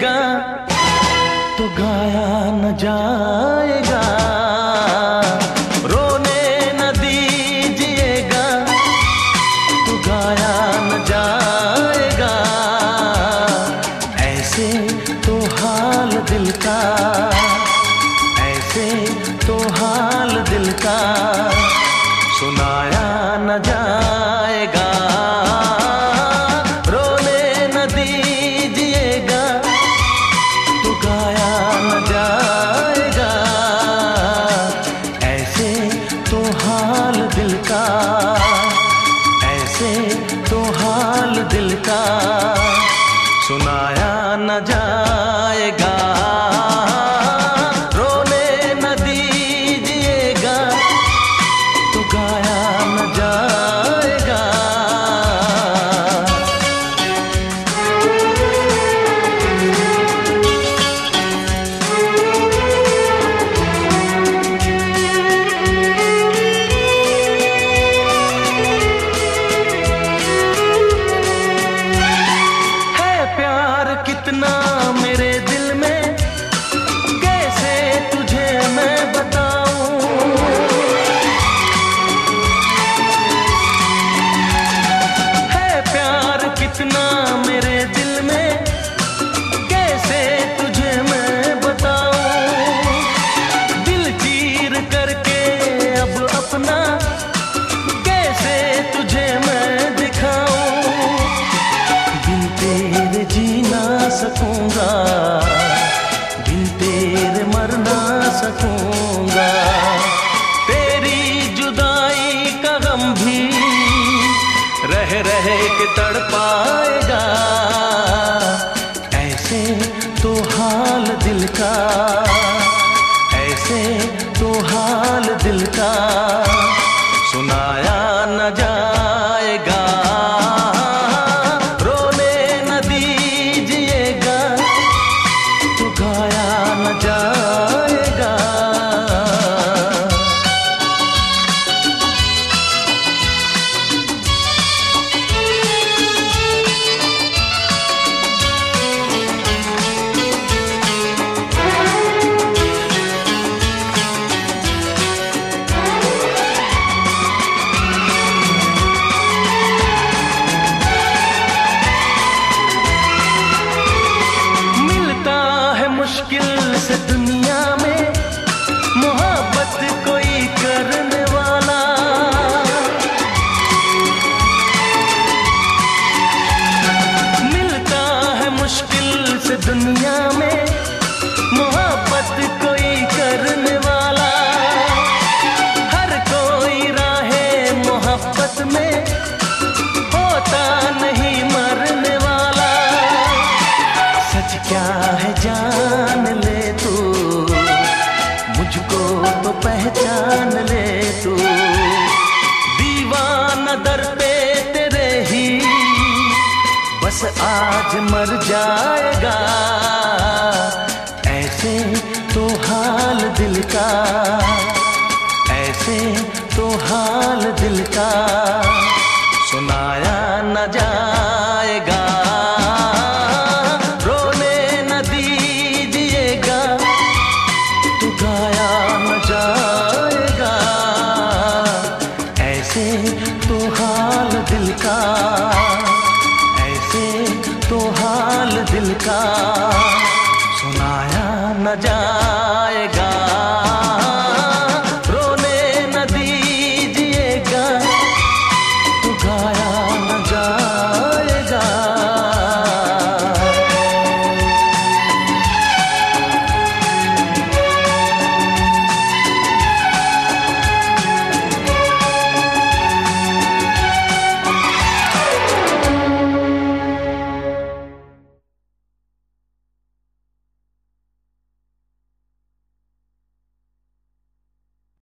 जाएगा तो गाया न जाएगा। आएगा। मुश्किल से दुनिया में मोहब्बत कोई करने वाला। मिलता है मुश्किल से दुनिया में मोहब्बत कोई करने वाला। हर कोई राह मोहब्बत में होता नहीं मरने वाला। सच क्या मर जाएगा। ऐसे तो हाल दिल का ऐसे तो हाल दिल का। का सुनाया न जा